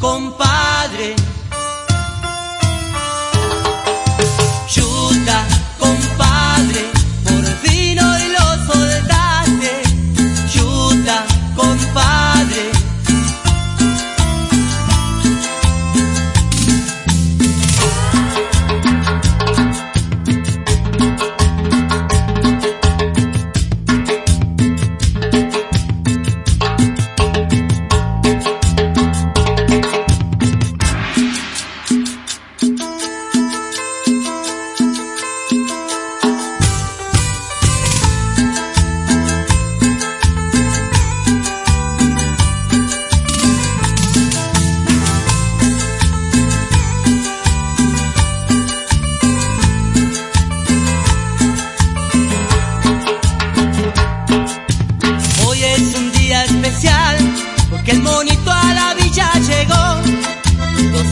compa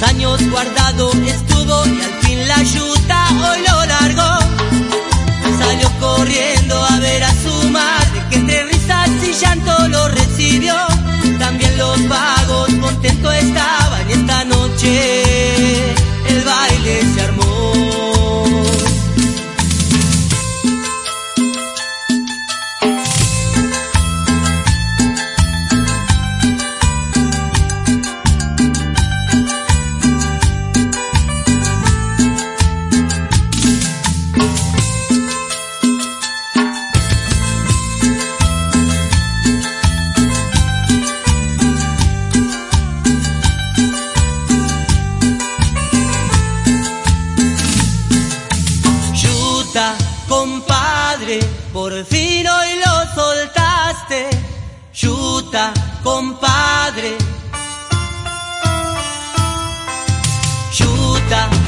años guardado. Este por fin hoy lo soltaste, yuta, compadre. Yuta.